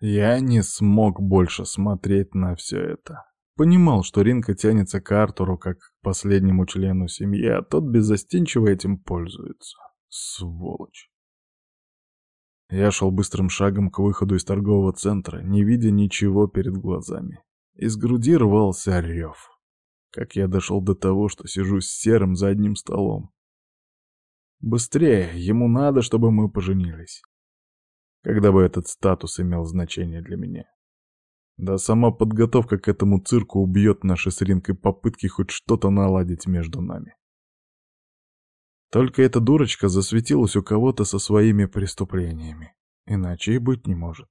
Я не смог больше смотреть на все это. Понимал, что Ринка тянется к Артуру как к последнему члену семьи, а тот беззастенчиво этим пользуется. Сволочь. Я шел быстрым шагом к выходу из торгового центра, не видя ничего перед глазами. Из груди рвался рев. Как я дошел до того, что сижу с серым за одним столом. Быстрее, ему надо, чтобы мы поженились. Когда бы этот статус имел значение для меня. Да сама подготовка к этому цирку убьет наши с Ринкой попытки хоть что-то наладить между нами. Только эта дурочка засветилась у кого-то со своими преступлениями. Иначе и быть не может.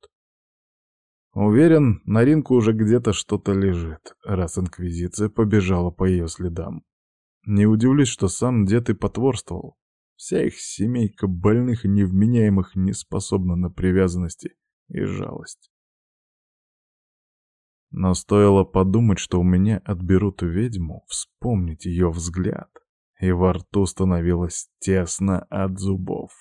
Уверен, на Ринку уже где-то что-то лежит, раз Инквизиция побежала по ее следам. Не удивлюсь, что сам дед и потворствовал. Вся их семейка больных и невменяемых не способна на привязанности и жалость. Но стоило подумать, что у меня отберут ведьму, вспомнить ее взгляд, и во рту становилось тесно от зубов.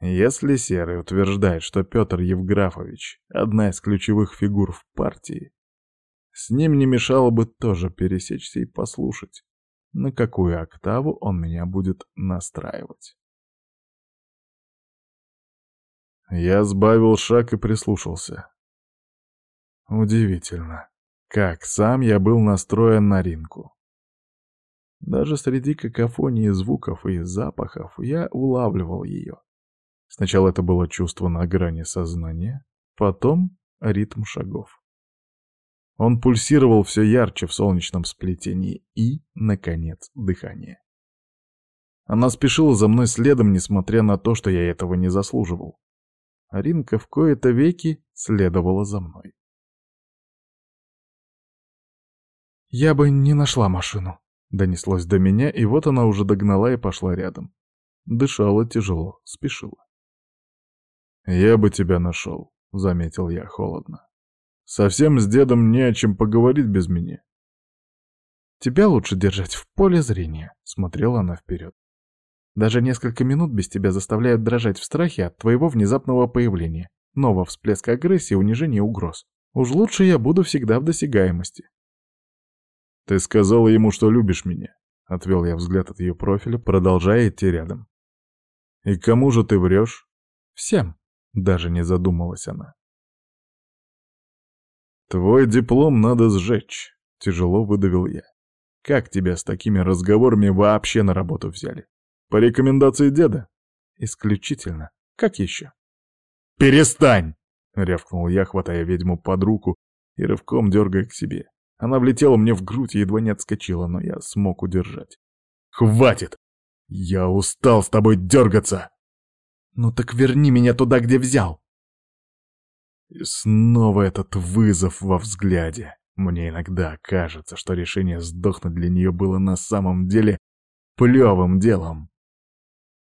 Если Серый утверждает, что Петр Евграфович — одна из ключевых фигур в партии, с ним не мешало бы тоже пересечься и послушать, на какую октаву он меня будет настраивать. Я сбавил шаг и прислушался. Удивительно, как сам я был настроен на ринку. Даже среди какофонии звуков и запахов я улавливал ее. Сначала это было чувство на грани сознания, потом ритм шагов. Он пульсировал все ярче в солнечном сплетении и, наконец, дыхание. Она спешила за мной следом, несмотря на то, что я этого не заслуживал. Аринка в кои-то веки следовала за мной. «Я бы не нашла машину», — донеслось до меня, и вот она уже догнала и пошла рядом. Дышала тяжело, спешила. «Я бы тебя нашел», — заметил я холодно. «Совсем с дедом не о чем поговорить без меня». «Тебя лучше держать в поле зрения», — смотрела она вперед. «Даже несколько минут без тебя заставляют дрожать в страхе от твоего внезапного появления, нового всплеска агрессии, унижения и угроз. Уж лучше я буду всегда в досягаемости. «Ты сказала ему, что любишь меня», — отвел я взгляд от ее профиля, продолжая идти рядом. «И кому же ты врешь?» «Всем», — даже не задумалась она. «Твой диплом надо сжечь», — тяжело выдавил я. «Как тебя с такими разговорами вообще на работу взяли? По рекомендации деда?» «Исключительно. Как еще?» «Перестань!» — рявкнул я, хватая ведьму под руку и рывком дергая к себе. Она влетела мне в грудь и едва не отскочила, но я смог удержать. «Хватит! Я устал с тобой дергаться!» «Ну так верни меня туда, где взял!» И снова этот вызов во взгляде. Мне иногда кажется, что решение сдохнуть для нее было на самом деле плевым делом.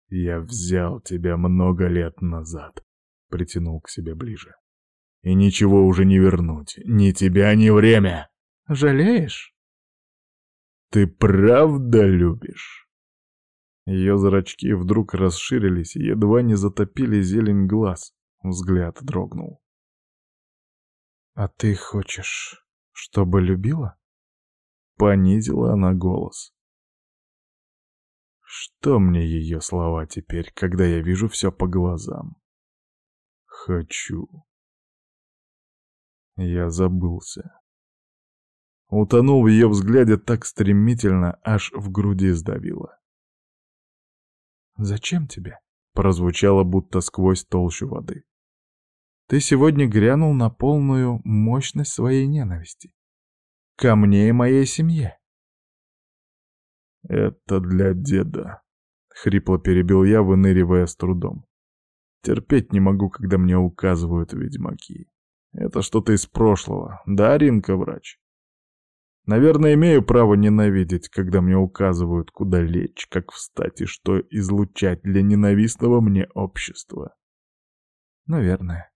«Я взял тебя много лет назад», — притянул к себе ближе. «И ничего уже не вернуть, ни тебя, ни время!» Жалеешь? Ты правда любишь? Ее зрачки вдруг расширились и едва не затопили зелень глаз. Взгляд дрогнул. «А ты хочешь, чтобы любила?» Понизила она голос. Что мне ее слова теперь, когда я вижу все по глазам? Хочу. Я забылся. Утонул в ее взгляде так стремительно, аж в груди сдавило. «Зачем тебе?» — прозвучало будто сквозь толщу воды. «Ты сегодня грянул на полную мощность своей ненависти. Ко мне и моей семье». «Это для деда», — хрипло перебил я, выныривая с трудом. «Терпеть не могу, когда мне указывают ведьмаки. Это что-то из прошлого, да, Ринка, врач?» Наверное, имею право ненавидеть, когда мне указывают, куда лечь, как встать и что излучать для ненавистного мне общества. Наверное.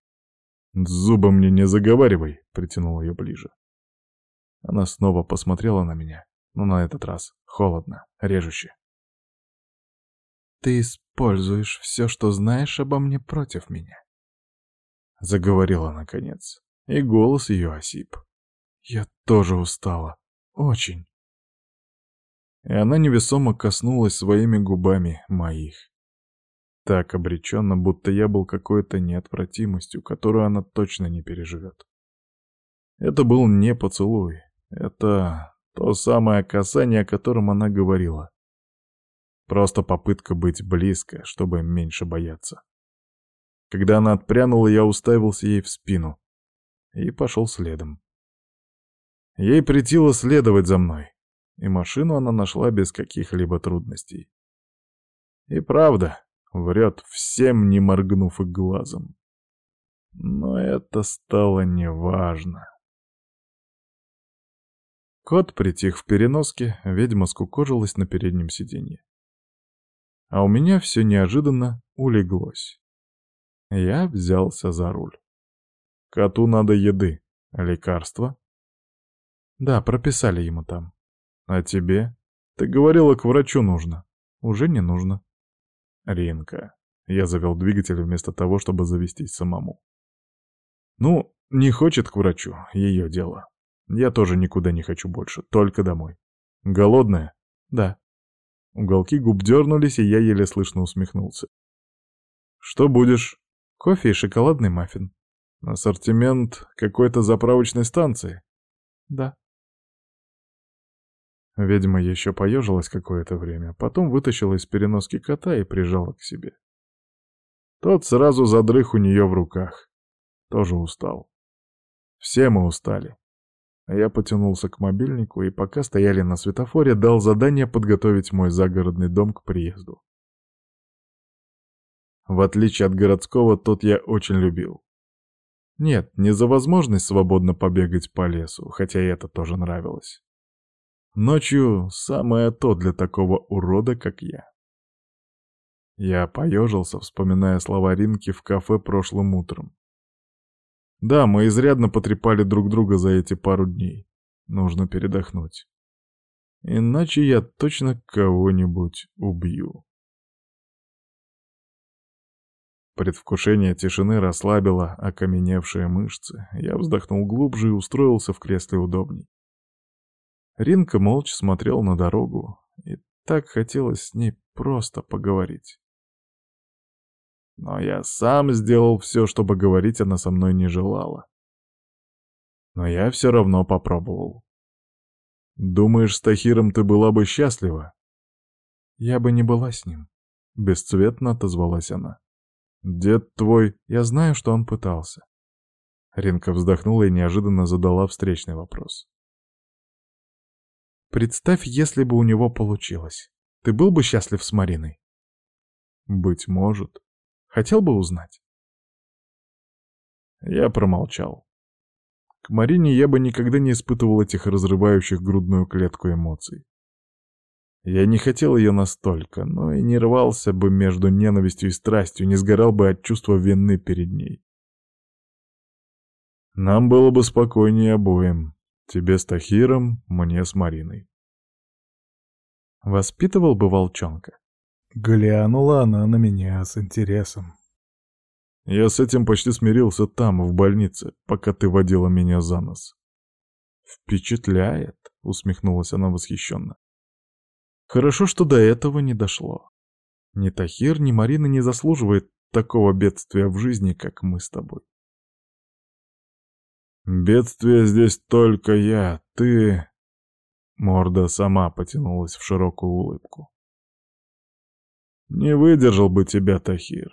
Зубы мне не заговаривай, притянул ее ближе. Она снова посмотрела на меня, но на этот раз холодно, режуще. Ты используешь все, что знаешь обо мне против меня. — заговорила наконец, и голос ее осип. «Я тоже устала. Очень». И она невесомо коснулась своими губами моих. Так обреченно, будто я был какой-то неотвратимостью, которую она точно не переживет. Это был не поцелуй. Это то самое касание, о котором она говорила. Просто попытка быть близко, чтобы меньше бояться. Когда она отпрянула, я уставился ей в спину и пошел следом. Ей притило следовать за мной, и машину она нашла без каких-либо трудностей. И правда, врет всем, не моргнув и глазом. Но это стало неважно. Кот притих в переноске, ведьма скукожилась на переднем сиденье. А у меня все неожиданно улеглось. Я взялся за руль. Коту надо еды, лекарства. Да, прописали ему там. А тебе? Ты говорила, к врачу нужно. Уже не нужно. Ринка. Я завел двигатель вместо того, чтобы завестись самому. Ну, не хочет к врачу, ее дело. Я тоже никуда не хочу больше, только домой. Голодная? Да. Уголки губ дернулись, и я еле слышно усмехнулся. Что будешь? Кофе и шоколадный маффин. Ассортимент какой-то заправочной станции? Да. Ведьма еще поежилась какое-то время, потом вытащила из переноски кота и прижала к себе. Тот сразу задрых у нее в руках. Тоже устал. Все мы устали. Я потянулся к мобильнику и пока стояли на светофоре, дал задание подготовить мой загородный дом к приезду. В отличие от городского, тот я очень любил. Нет, не за возможность свободно побегать по лесу, хотя и это тоже нравилось. Ночью самое то для такого урода, как я. Я поежился, вспоминая слова Ринки в кафе прошлым утром. Да, мы изрядно потрепали друг друга за эти пару дней. Нужно передохнуть. Иначе я точно кого-нибудь убью. Предвкушение тишины расслабило окаменевшие мышцы. Я вздохнул глубже и устроился в кресле удобней. Ринка молча смотрел на дорогу, и так хотелось с ней просто поговорить. Но я сам сделал все, чтобы говорить она со мной не желала. Но я все равно попробовал. «Думаешь, с Тахиром ты была бы счастлива?» «Я бы не была с ним», — бесцветно отозвалась она. «Дед твой, я знаю, что он пытался». Ринка вздохнула и неожиданно задала встречный вопрос. «Представь, если бы у него получилось. Ты был бы счастлив с Мариной?» «Быть может», Хотел бы узнать?» Я промолчал. К Марине я бы никогда не испытывал этих разрывающих грудную клетку эмоций. Я не хотел ее настолько, но и не рвался бы между ненавистью и страстью, не сгорал бы от чувства вины перед ней. Нам было бы спокойнее обоим. Тебе с Тахиром, мне с Мариной. Воспитывал бы волчонка. Глянула она на меня с интересом. Я с этим почти смирился там, в больнице, пока ты водила меня за нос. «Впечатляет», — усмехнулась она восхищенно. «Хорошо, что до этого не дошло. Ни Тахир, ни Марина не заслуживает такого бедствия в жизни, как мы с тобой». «Бедствие здесь только я, ты...» Морда сама потянулась в широкую улыбку. Не выдержал бы тебя, Тахир.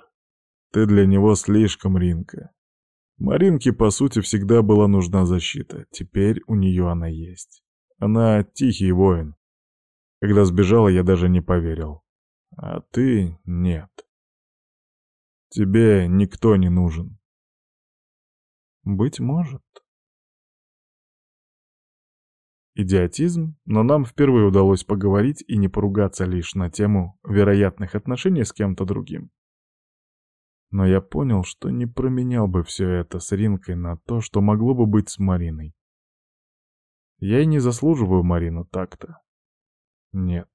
Ты для него слишком Ринка. Маринке, по сути, всегда была нужна защита. Теперь у нее она есть. Она тихий воин. Когда сбежала, я даже не поверил. А ты — нет. Тебе никто не нужен. Быть может. Идиотизм, но нам впервые удалось поговорить и не поругаться лишь на тему вероятных отношений с кем-то другим. Но я понял, что не променял бы все это с Ринкой на то, что могло бы быть с Мариной. Я и не заслуживаю Марину так-то. Нет.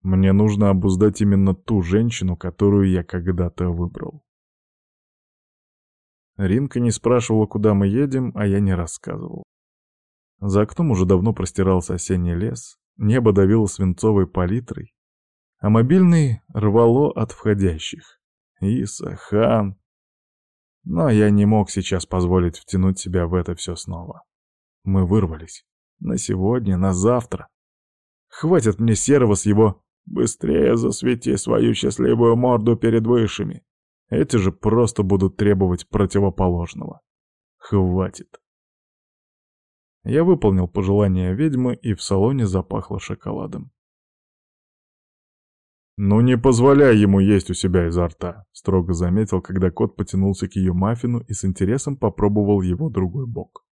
Мне нужно обуздать именно ту женщину, которую я когда-то выбрал. Ринка не спрашивала, куда мы едем, а я не рассказывал. За окном уже давно простирался осенний лес, небо давило свинцовой палитрой, а мобильный рвало от входящих. Иса, Хан. Но я не мог сейчас позволить втянуть себя в это все снова. Мы вырвались. На сегодня, на завтра. Хватит мне серого с его «быстрее засвети свою счастливую морду перед высшими». Эти же просто будут требовать противоположного. Хватит. Я выполнил пожелание ведьмы, и в салоне запахло шоколадом. «Ну не позволяй ему есть у себя изо рта», — строго заметил, когда кот потянулся к ее маффину и с интересом попробовал его другой бок.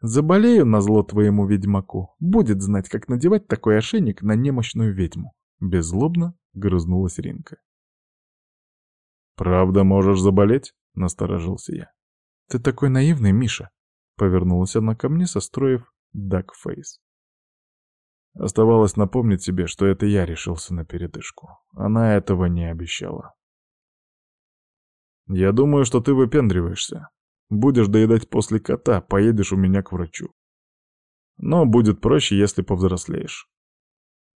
«Заболею на зло твоему ведьмаку, будет знать, как надевать такой ошейник на немощную ведьму», — беззлобно грызнулась Ринка. «Правда можешь заболеть?» — насторожился я. «Ты такой наивный, Миша!» — повернулась она ко мне, состроив дакфейс. Оставалось напомнить себе, что это я решился на передышку. Она этого не обещала. «Я думаю, что ты выпендриваешься. Будешь доедать после кота, поедешь у меня к врачу. Но будет проще, если повзрослеешь».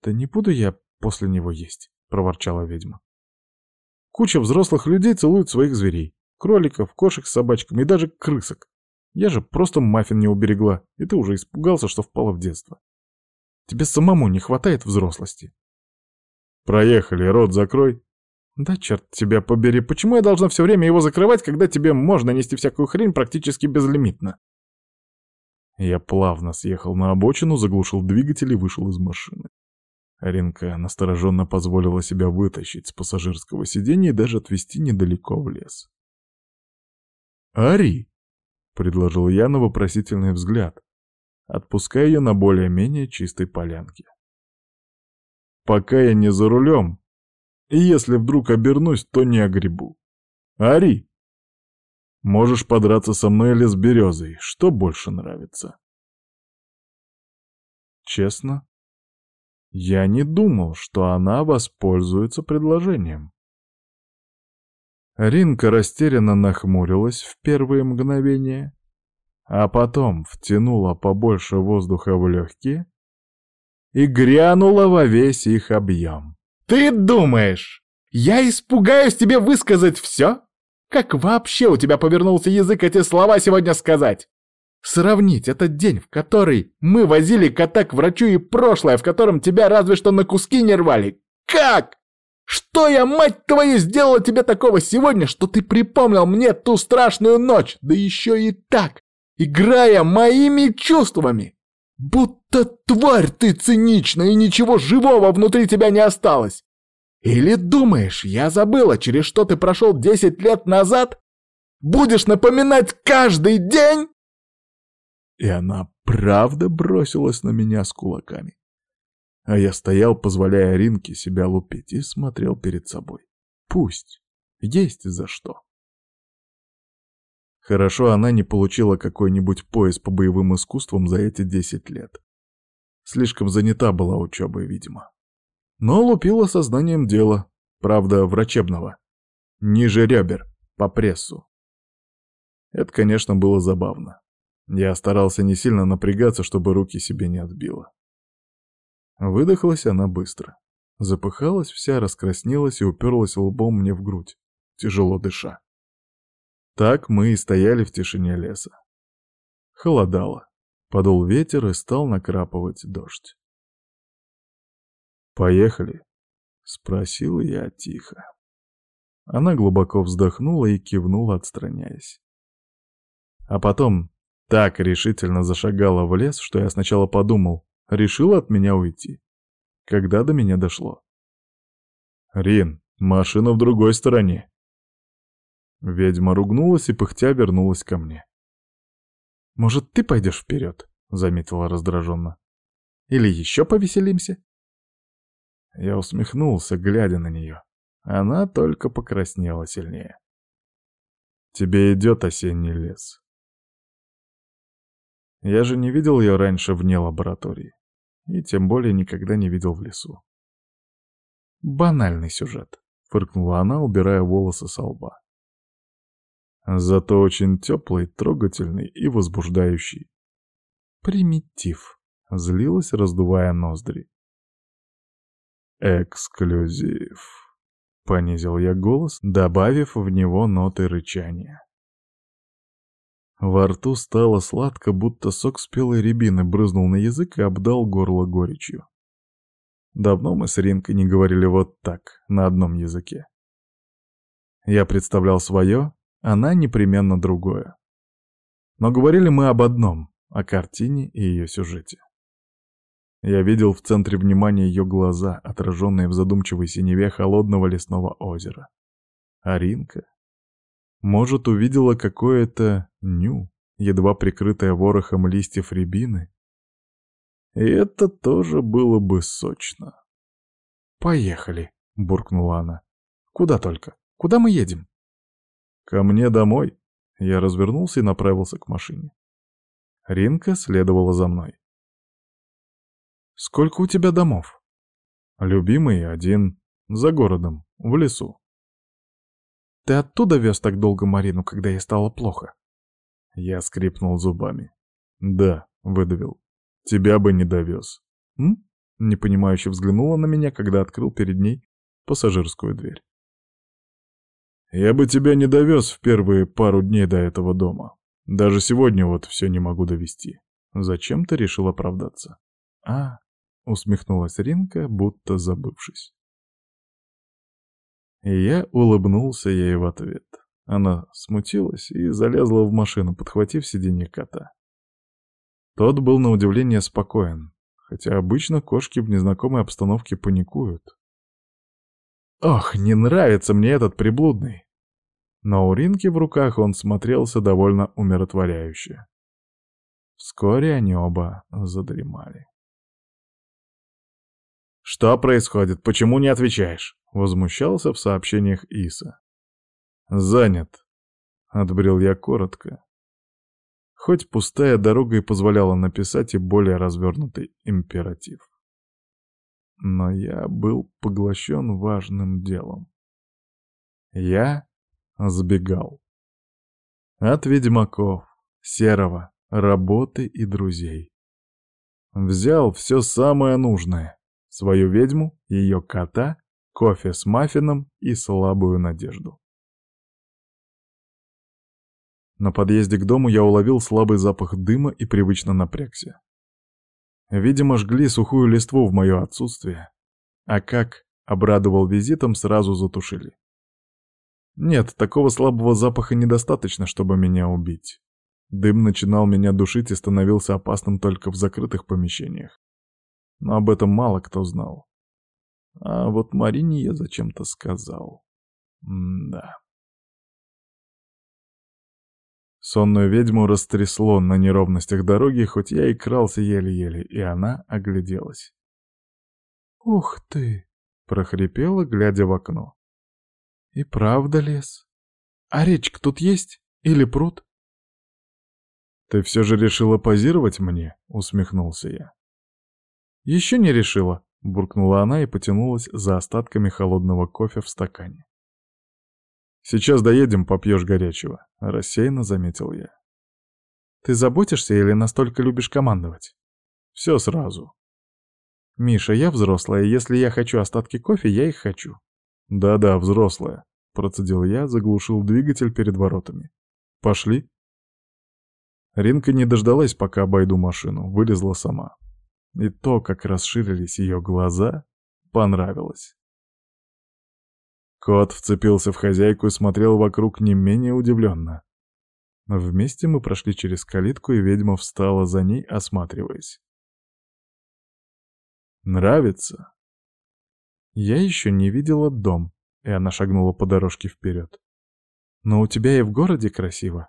«Да не буду я после него есть», — проворчала ведьма. Куча взрослых людей целуют своих зверей. Кроликов, кошек с собачками и даже крысок. Я же просто маффин не уберегла, и ты уже испугался, что впала в детство. Тебе самому не хватает взрослости. Проехали, рот закрой. Да черт тебя побери, почему я должна все время его закрывать, когда тебе можно нести всякую хрень практически безлимитно? Я плавно съехал на обочину, заглушил двигатель и вышел из машины. Ринка настороженно позволила себя вытащить с пассажирского сиденья и даже отвезти недалеко в лес. «Ари!» — предложил я на вопросительный взгляд, отпуская ее на более-менее чистой полянке. «Пока я не за рулем, и если вдруг обернусь, то не огребу. Ари! Можешь подраться со мной или с березой, что больше нравится?» Честно, я не думал, что она воспользуется предложением. Ринка растерянно нахмурилась в первые мгновения, а потом втянула побольше воздуха в легкие и грянула во весь их объем. «Ты думаешь, я испугаюсь тебе высказать все? Как вообще у тебя повернулся язык эти слова сегодня сказать? Сравнить этот день, в который мы возили кота к врачу, и прошлое, в котором тебя разве что на куски не рвали. Как? Что я, мать твою, сделала тебе такого сегодня, что ты припомнил мне ту страшную ночь, да еще и так, играя моими чувствами? Будто тварь ты циничная, и ничего живого внутри тебя не осталось. Или думаешь, я забыла, через что ты прошел десять лет назад? Будешь напоминать каждый день? И она правда бросилась на меня с кулаками. А я стоял, позволяя Ринке себя лупить, и смотрел перед собой. Пусть. Есть за что. Хорошо она не получила какой-нибудь пояс по боевым искусствам за эти десять лет. Слишком занята была учебой, видимо. Но лупила сознанием дела, правда, врачебного. Ниже ребер, по прессу. Это, конечно, было забавно. Я старался не сильно напрягаться, чтобы руки себе не отбило. Выдохлась она быстро. Запыхалась вся, раскраснелась и уперлась лбом мне в грудь, тяжело дыша. Так мы и стояли в тишине леса. Холодало. Подул ветер и стал накрапывать дождь. «Поехали?» — спросил я тихо. Она глубоко вздохнула и кивнула, отстраняясь. А потом так решительно зашагала в лес, что я сначала подумал, решила от меня уйти. Когда до меня дошло. «Рин, машина в другой стороне». Ведьма ругнулась и пыхтя вернулась ко мне. «Может, ты пойдешь вперед?» — заметила раздраженно. «Или еще повеселимся?» Я усмехнулся, глядя на нее. Она только покраснела сильнее. «Тебе идет осенний лес», я же не видел ее раньше вне лаборатории. И тем более никогда не видел в лесу. «Банальный сюжет», — фыркнула она, убирая волосы со лба. Зато очень теплый, трогательный и возбуждающий. Примитив. Злилась, раздувая ноздри. «Эксклюзив», — понизил я голос, добавив в него ноты рычания. Во рту стало сладко, будто сок спелой рябины брызнул на язык и обдал горло горечью. Давно мы с Ринкой не говорили вот так, на одном языке. Я представлял свое, она непременно другое. Но говорили мы об одном, о картине и ее сюжете. Я видел в центре внимания ее глаза, отраженные в задумчивой синеве холодного лесного озера. Аринка, может, увидела какое-то ню, едва прикрытое ворохом листьев рябины? И это тоже было бы сочно. «Поехали», — буркнула она. «Куда только? Куда мы едем?» «Ко мне домой». Я развернулся и направился к машине. Ринка следовала за мной. «Сколько у тебя домов?» «Любимый один, за городом, в лесу». «Ты оттуда вез так долго Марину, когда ей стало плохо?» Я скрипнул зубами. «Да», — выдавил. «Тебя бы не довез». «М?» — непонимающе взглянула на меня, когда открыл перед ней пассажирскую дверь. «Я бы тебя не довез в первые пару дней до этого дома. Даже сегодня вот все не могу довести. Зачем ты решил оправдаться?» «А, — усмехнулась Ринка, будто забывшись. И я улыбнулся ей в ответ. Она смутилась и залезла в машину, подхватив сиденье кота. Тот был на удивление спокоен, хотя обычно кошки в незнакомой обстановке паникуют. Ох, не нравится мне этот приблудный. Но у Ринки в руках он смотрелся довольно умиротворяюще. Вскоре они оба задремали. «Что происходит? Почему не отвечаешь?» — возмущался в сообщениях Иса. «Занят», — отбрил я коротко. Хоть пустая дорога и позволяла написать и более развернутый императив. Но я был поглощен важным делом. Я сбегал. От ведьмаков, серого, работы и друзей. Взял все самое нужное свою ведьму, ее кота, кофе с маффином и слабую надежду. На подъезде к дому я уловил слабый запах дыма и привычно напрягся. Видимо, жгли сухую листву в мое отсутствие, а как обрадовал визитом, сразу затушили. Нет, такого слабого запаха недостаточно, чтобы меня убить. Дым начинал меня душить и становился опасным только в закрытых помещениях но об этом мало кто знал. А вот Марине я зачем-то сказал. М да. Сонную ведьму растрясло на неровностях дороги, хоть я и крался еле-еле, и она огляделась. «Ух ты!» — прохрипела, глядя в окно. «И правда лес? А речка тут есть? Или пруд?» «Ты все же решила позировать мне?» — усмехнулся я. «Еще не решила», — буркнула она и потянулась за остатками холодного кофе в стакане. «Сейчас доедем, попьешь горячего», — рассеянно заметил я. «Ты заботишься или настолько любишь командовать?» «Все сразу». «Миша, я взрослая, если я хочу остатки кофе, я их хочу». «Да-да, взрослая», — процедил я, заглушил двигатель перед воротами. «Пошли?» Ринка не дождалась, пока обойду машину, вылезла сама. И то, как расширились ее глаза, понравилось. Кот вцепился в хозяйку и смотрел вокруг не менее удивленно. Вместе мы прошли через калитку, и ведьма встала за ней, осматриваясь. «Нравится?» «Я еще не видела дом», и она шагнула по дорожке вперед. «Но у тебя и в городе красиво.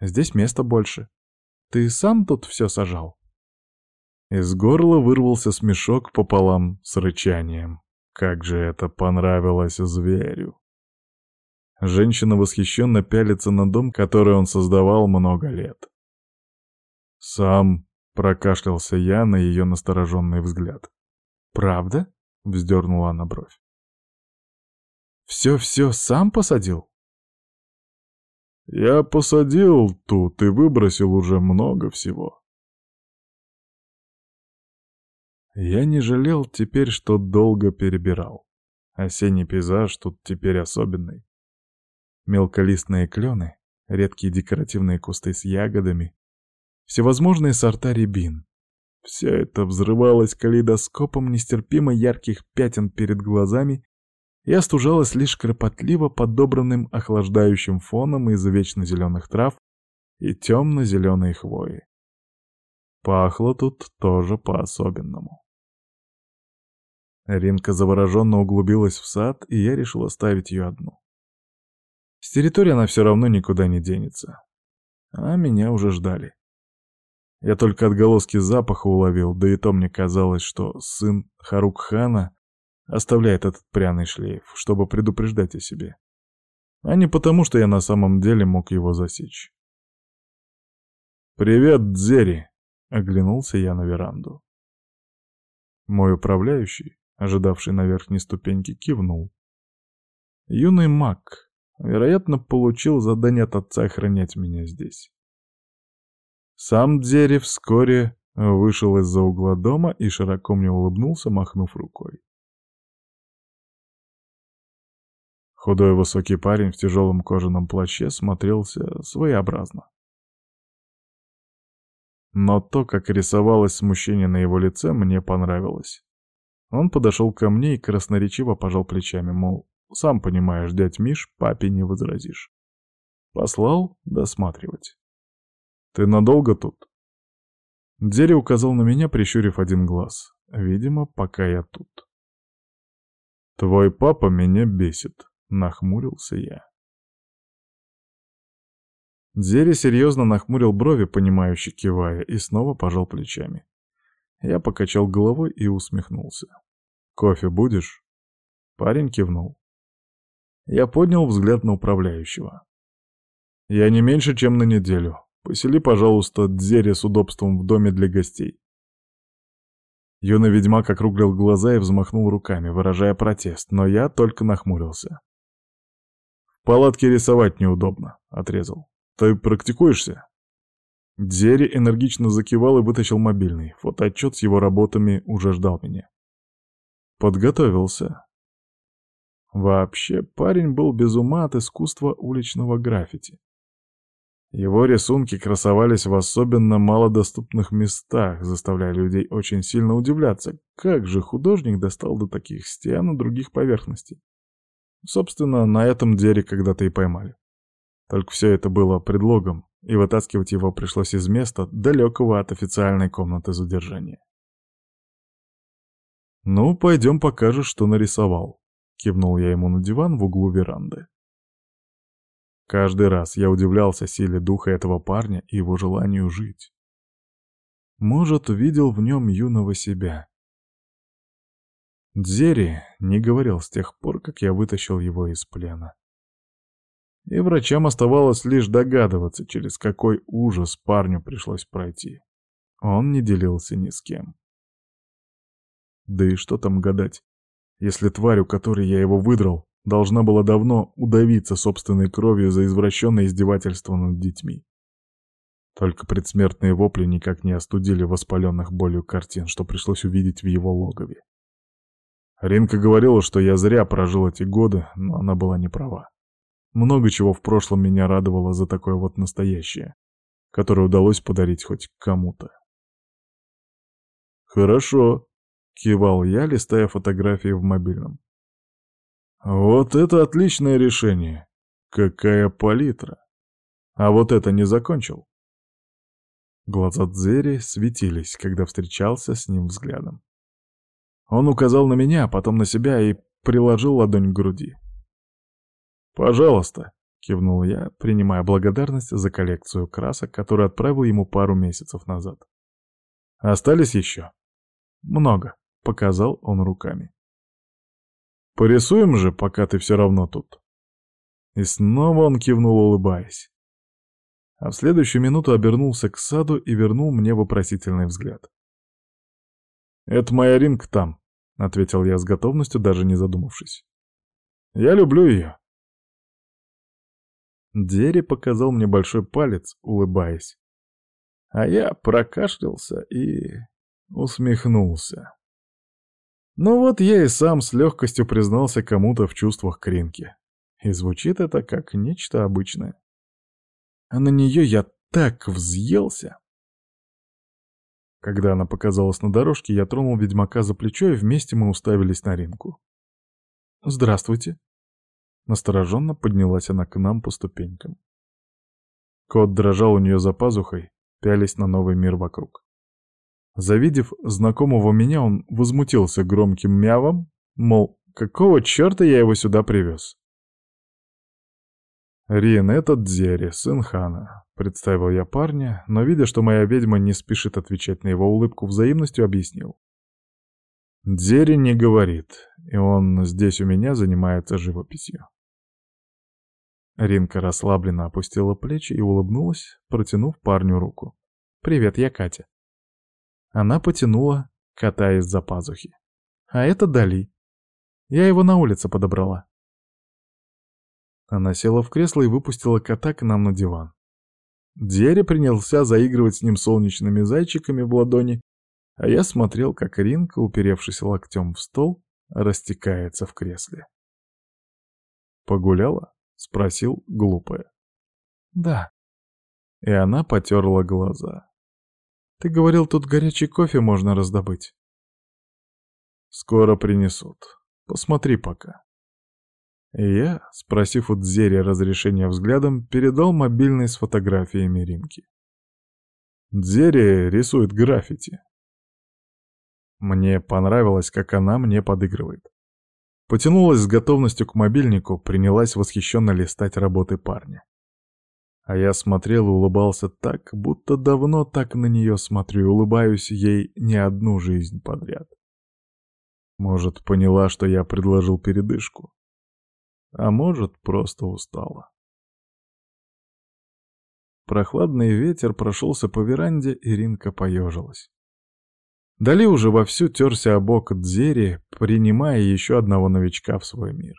Здесь места больше. Ты сам тут все сажал?» Из горла вырвался смешок пополам с рычанием. Как же это понравилось зверю! Женщина восхищенно пялится на дом, который он создавал много лет. «Сам», — прокашлялся я на ее настороженный взгляд. «Правда?» — вздернула она бровь. «Все-все сам посадил?» Я посадил тут и выбросил уже много всего. Я не жалел теперь, что долго перебирал. Осенний пейзаж тут теперь особенный. Мелколистные клены, редкие декоративные кусты с ягодами, всевозможные сорта рябин. Все это взрывалось калейдоскопом нестерпимо ярких пятен перед глазами и остужалось лишь кропотливо подобранным охлаждающим фоном из вечно зеленых трав и темно-зеленой хвои. Пахло тут тоже по-особенному. Ринка завороженно углубилась в сад, и я решил оставить ее одну. С территории она все равно никуда не денется. А меня уже ждали. Я только отголоски запаха уловил, да и то мне казалось, что сын Харукхана оставляет этот пряный шлейф, чтобы предупреждать о себе. А не потому, что я на самом деле мог его засечь. «Привет, Дзери!» — оглянулся я на веранду. Мой управляющий, ожидавший на верхней ступеньке, кивнул. Юный маг, Вероятно, получил задание от отца охранять меня здесь. Сам Дзери вскоре вышел из-за угла дома и широко мне улыбнулся, махнув рукой. Худой высокий парень в тяжелом кожаном плаще смотрелся своеобразно. Но то, как рисовалось смущение на его лице, мне понравилось. Он подошел ко мне и красноречиво пожал плечами, мол, сам понимаешь, дядь Миш, папе не возразишь. Послал досматривать. Ты надолго тут? Дерри указал на меня, прищурив один глаз. Видимо, пока я тут. Твой папа меня бесит, нахмурился я. Дзери серьезно нахмурил брови, понимающе кивая, и снова пожал плечами. Я покачал головой и усмехнулся. «Кофе будешь?» Парень кивнул. Я поднял взгляд на управляющего. «Я не меньше, чем на неделю. Посели, пожалуйста, Дзере с удобством в доме для гостей». Юный ведьмак округлил глаза и взмахнул руками, выражая протест, но я только нахмурился. «В палатке рисовать неудобно», — отрезал. «Ты практикуешься?» Дзери энергично закивал и вытащил мобильный. Фотоотчет с его работами уже ждал меня. Подготовился. Вообще, парень был без ума от искусства уличного граффити. Его рисунки красовались в особенно малодоступных местах, заставляя людей очень сильно удивляться, как же художник достал до таких стен и других поверхностей. Собственно, на этом деле когда-то и поймали. Только все это было предлогом, и вытаскивать его пришлось из места, далекого от официальной комнаты задержания. «Ну, пойдем покажешь, что нарисовал», Кивнул я ему на диван в углу веранды. Каждый раз я удивлялся силе духа этого парня и его желанию жить. Может, видел в нем юного себя. Дзери не говорил с тех пор, как я вытащил его из плена. И врачам оставалось лишь догадываться, через какой ужас парню пришлось пройти. Он не делился ни с кем. Да и что там гадать? если тварь, у которой я его выдрал, должна была давно удавиться собственной кровью за извращенное издевательство над детьми. Только предсмертные вопли никак не остудили воспаленных болью картин, что пришлось увидеть в его логове. Ринка говорила, что я зря прожил эти годы, но она была не права. Много чего в прошлом меня радовало за такое вот настоящее, которое удалось подарить хоть кому-то. «Хорошо», Кивал я, листая фотографии в мобильном. Вот это отличное решение. Какая палитра. А вот это не закончил. Глаза Дзери светились, когда встречался с ним взглядом. Он указал на меня, а потом на себя и приложил ладонь к груди. «Пожалуйста», — кивнул я, принимая благодарность за коллекцию красок, которую отправил ему пару месяцев назад. «Остались еще?» «Много», Показал он руками. «Порисуем же, пока ты все равно тут». И снова он кивнул, улыбаясь. А в следующую минуту обернулся к саду и вернул мне вопросительный взгляд. «Это моя ринг там», — ответил я с готовностью, даже не задумавшись. «Я люблю ее». Дери показал мне большой палец, улыбаясь. А я прокашлялся и усмехнулся. Ну вот я и сам с легкостью признался кому-то в чувствах Кринки. И звучит это как нечто обычное. А на нее я так взъелся. Когда она показалась на дорожке, я тронул ведьмака за плечо, и вместе мы уставились на Ринку. «Здравствуйте». Настороженно поднялась она к нам по ступенькам. Кот дрожал у нее за пазухой, пялись на новый мир вокруг. Завидев знакомого меня, он возмутился громким мявом, мол, какого черта я его сюда привез? «Рин, это Дзери, сын хана», — представил я парня, но, видя, что моя ведьма не спешит отвечать на его улыбку взаимностью, объяснил. Дзери не говорит, и он здесь у меня занимается живописью. Ринка расслабленно опустила плечи и улыбнулась, протянув парню руку. «Привет, я Катя». Она потянула кота из-за пазухи. «А это Дали. Я его на улице подобрала». Она села в кресло и выпустила кота к нам на диван. Дерри принялся заигрывать с ним солнечными зайчиками в ладони, а я смотрел, как Ринка, уперевшись локтем в стол, растекается в кресле. «Погуляла?» — спросил глупая. «Да». И она потерла глаза. «Ты говорил, тут горячий кофе можно раздобыть». «Скоро принесут. Посмотри пока». И я, спросив у Дзери разрешения взглядом, передал мобильный с фотографиями Ринки. Дзери рисует граффити. Мне понравилось, как она мне подыгрывает. Потянулась с готовностью к мобильнику, принялась восхищенно листать работы парня. А я смотрел и улыбался так, будто давно так на нее смотрю и улыбаюсь ей не одну жизнь подряд. Может, поняла, что я предложил передышку. А может, просто устала. Прохладный ветер прошелся по веранде, и Ринка поежилась. Дали уже вовсю терся о бок Дзери, принимая еще одного новичка в свой мир.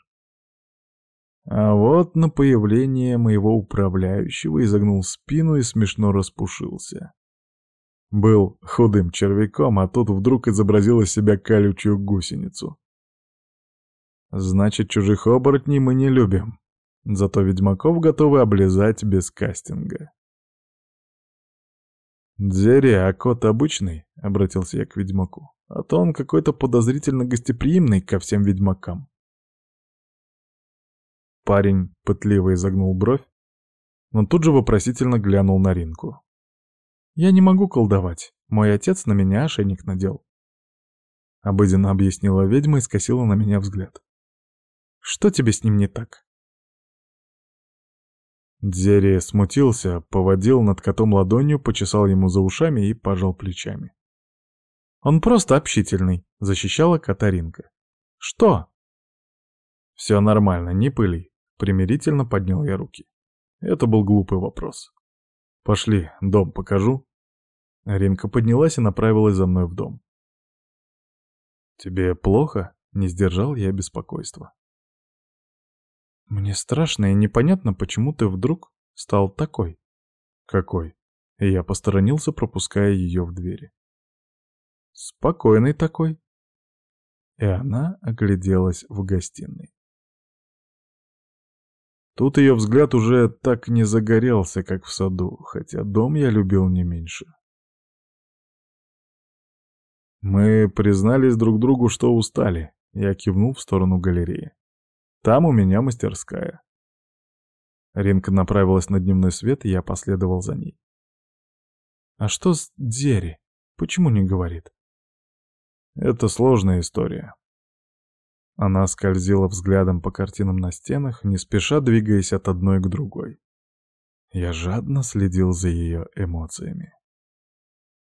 А вот на появление моего управляющего изогнул спину и смешно распушился. Был худым червяком, а тут вдруг изобразил из себя колючую гусеницу. Значит, чужих оборотней мы не любим, зато ведьмаков готовы облизать без кастинга. «Дзери, а кот обычный?» — обратился я к ведьмаку. «А то он какой-то подозрительно гостеприимный ко всем ведьмакам». Парень пытливо изогнул бровь, но тут же вопросительно глянул на Ринку. «Я не могу колдовать. Мой отец на меня ошейник надел». Обыденно объяснила ведьма и скосила на меня взгляд. «Что тебе с ним не так?» Дзери смутился, поводил над котом ладонью, почесал ему за ушами и пожал плечами. «Он просто общительный», — защищала Катаринка. «Что?» «Все нормально, не пыли», — примирительно поднял я руки. Это был глупый вопрос. «Пошли, дом покажу». Ринка поднялась и направилась за мной в дом. «Тебе плохо?» — не сдержал я беспокойства. Мне страшно и непонятно, почему ты вдруг стал такой. Какой? И я посторонился, пропуская ее в двери. Спокойный такой. И она огляделась в гостиной. Тут ее взгляд уже так не загорелся, как в саду, хотя дом я любил не меньше. Мы признались друг другу, что устали. Я кивнул в сторону галереи. Там у меня мастерская. Ринка направилась на дневной свет, и я последовал за ней. «А что с Дзери? Почему не говорит?» «Это сложная история». Она скользила взглядом по картинам на стенах, не спеша двигаясь от одной к другой. Я жадно следил за ее эмоциями.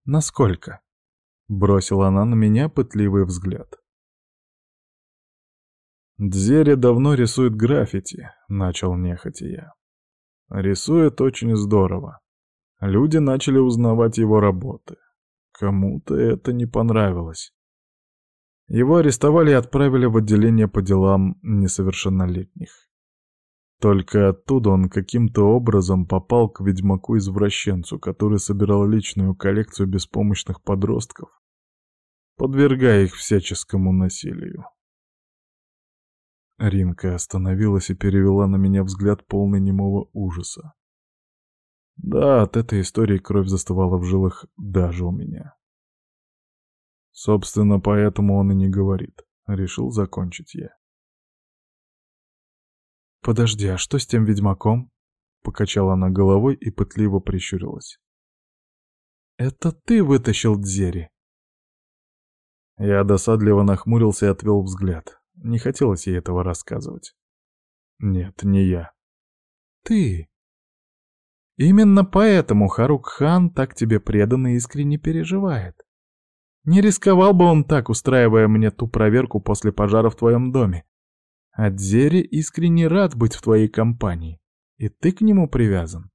«Насколько?» — бросила она на меня пытливый взгляд. «Дзере давно рисует граффити», — начал нехотя я. «Рисует очень здорово. Люди начали узнавать его работы. Кому-то это не понравилось. Его арестовали и отправили в отделение по делам несовершеннолетних. Только оттуда он каким-то образом попал к ведьмаку-извращенцу, который собирал личную коллекцию беспомощных подростков, подвергая их всяческому насилию. Ринка остановилась и перевела на меня взгляд полный немого ужаса. Да, от этой истории кровь застывала в жилах даже у меня. Собственно, поэтому он и не говорит. Решил закончить я. «Подожди, а что с тем ведьмаком?» Покачала она головой и пытливо прищурилась. «Это ты вытащил Дзери?» Я досадливо нахмурился и отвел взгляд. Не хотелось ей этого рассказывать. Нет, не я. Ты. Именно поэтому Харук-хан так тебе предан и искренне переживает. Не рисковал бы он так, устраивая мне ту проверку после пожара в твоем доме. А Дзери искренне рад быть в твоей компании, и ты к нему привязан.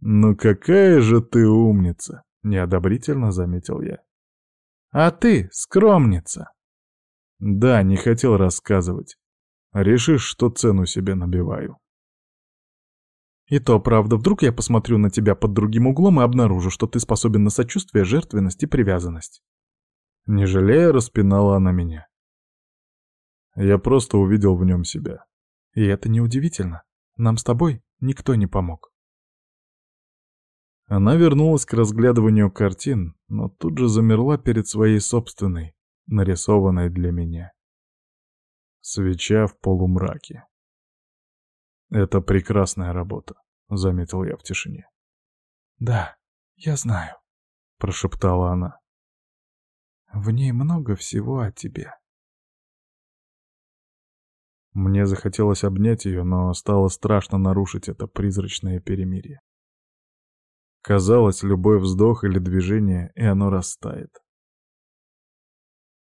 «Ну какая же ты умница!» — неодобрительно заметил я. «А ты скромница!» Да, не хотел рассказывать. Решишь, что цену себе набиваю. И то, правда, вдруг я посмотрю на тебя под другим углом и обнаружу, что ты способен на сочувствие, жертвенность и привязанность. Не жалея, распинала она меня. Я просто увидел в нем себя. И это неудивительно. Нам с тобой никто не помог. Она вернулась к разглядыванию картин, но тут же замерла перед своей собственной, нарисованной для меня. Свеча в полумраке. «Это прекрасная работа», — заметил я в тишине. «Да, я знаю», — прошептала она. «В ней много всего о тебе». Мне захотелось обнять ее, но стало страшно нарушить это призрачное перемирие. Казалось, любой вздох или движение, и оно растает.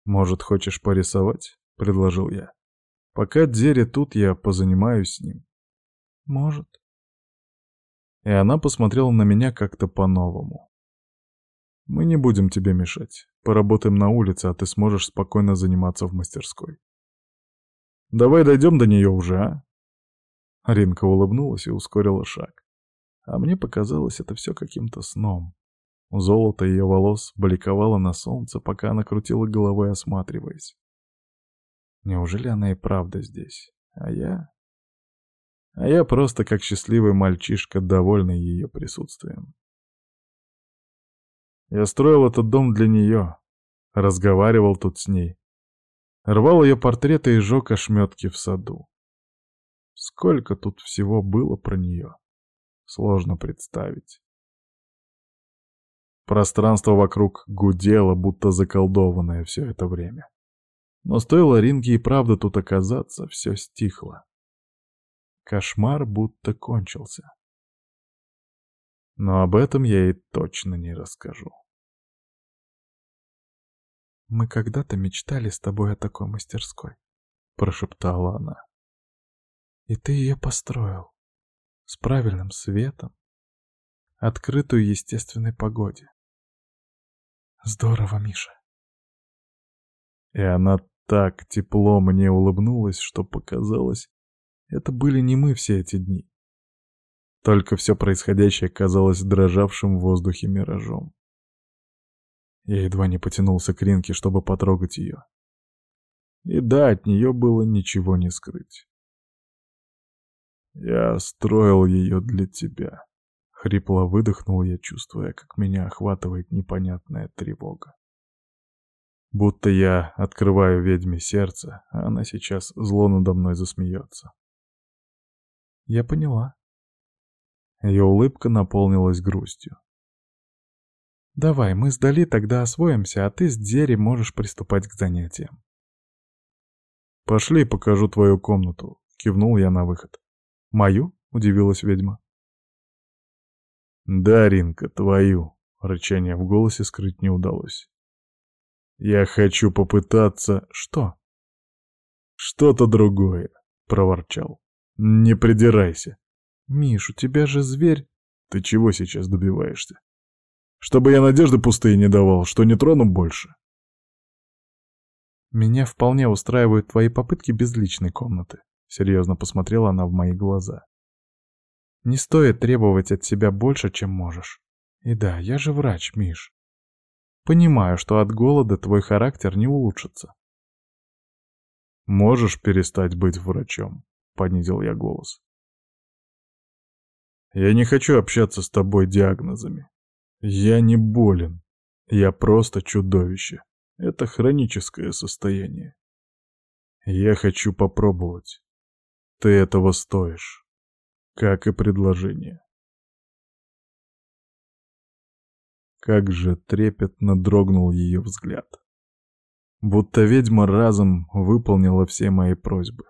«Может, хочешь порисовать?» — предложил я. «Пока Дзери тут, я позанимаюсь с ним». «Может». И она посмотрела на меня как-то по-новому. «Мы не будем тебе мешать. Поработаем на улице, а ты сможешь спокойно заниматься в мастерской». «Давай дойдем до нее уже, а?» Ринка улыбнулась и ускорила шаг. А мне показалось это все каким-то сном. Золото ее волос бликовало на солнце, пока она крутила головой, осматриваясь. Неужели она и правда здесь? А я... А я просто как счастливый мальчишка, довольный ее присутствием. Я строил этот дом для нее, разговаривал тут с ней, рвал ее портреты и жег ошметки в саду. Сколько тут всего было про нее, сложно представить. Пространство вокруг гудело, будто заколдованное все это время. Но стоило Ринге и правда тут оказаться, все стихло. Кошмар будто кончился. Но об этом я ей точно не расскажу. «Мы когда-то мечтали с тобой о такой мастерской», — прошептала она. «И ты ее построил. С правильным светом, открытую естественной погоде. Здорово, Миша. И она так тепло мне улыбнулась, что показалось, это были не мы все эти дни. Только все происходящее казалось дрожавшим в воздухе миражом. Я едва не потянулся к Ринке, чтобы потрогать ее. И да, от нее было ничего не скрыть. Я строил ее для тебя. Хрипло выдохнул я, чувствуя, как меня охватывает непонятная тревога. Будто я открываю ведьме сердце, а она сейчас зло надо мной засмеется. Я поняла. Ее улыбка наполнилась грустью. «Давай, мы сдали, тогда освоимся, а ты с Дзери можешь приступать к занятиям». «Пошли, покажу твою комнату», — кивнул я на выход. «Мою?» — удивилась ведьма. «Да, Ринка, твою!» — рычание в голосе скрыть не удалось. «Я хочу попытаться...» «Что?» «Что-то другое», — проворчал. «Не придирайся». «Миш, у тебя же зверь...» «Ты чего сейчас добиваешься?» «Чтобы я надежды пустые не давал, что не трону больше». «Меня вполне устраивают твои попытки без личной комнаты», — серьезно посмотрела она в мои глаза. «Не стоит требовать от себя больше, чем можешь. И да, я же врач, Миш. Понимаю, что от голода твой характер не улучшится». «Можешь перестать быть врачом?» — понизил я голос. «Я не хочу общаться с тобой диагнозами. Я не болен. Я просто чудовище. Это хроническое состояние. Я хочу попробовать. Ты этого стоишь. Как и предложение. Как же трепетно дрогнул ее взгляд. Будто ведьма разом выполнила все мои просьбы.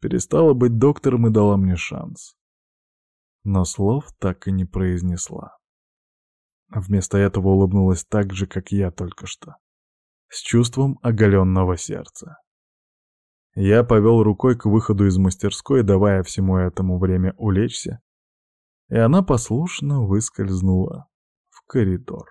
Перестала быть доктором и дала мне шанс. Но слов так и не произнесла. Вместо этого улыбнулась так же, как я только что. С чувством оголенного сердца. Я повел рукой к выходу из мастерской, давая всему этому время улечься, и она послушно выскользнула в коридор.